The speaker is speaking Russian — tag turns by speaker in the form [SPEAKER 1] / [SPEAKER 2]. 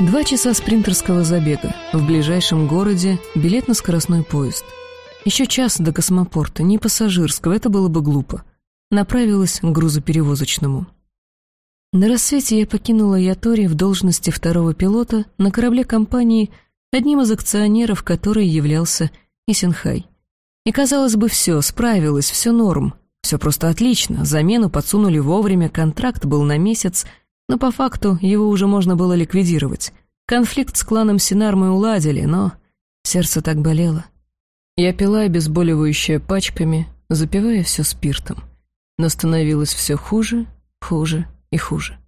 [SPEAKER 1] Два часа спринтерского забега. В ближайшем городе билет на скоростной поезд. Еще час до космопорта, не пассажирского, это было бы глупо. Направилась к грузоперевозочному. На рассвете я покинула Ятори в должности второго пилота на корабле компании, одним из акционеров которой являлся Исенхай. И, казалось бы, все, справилась, все норм, все просто отлично, замену подсунули вовремя, контракт был на месяц, но по факту его уже можно было ликвидировать. Конфликт с кланом Синар мы уладили, но сердце так болело. Я пила обезболивающее пачками, запивая все спиртом. Но становилось все хуже, хуже и хуже.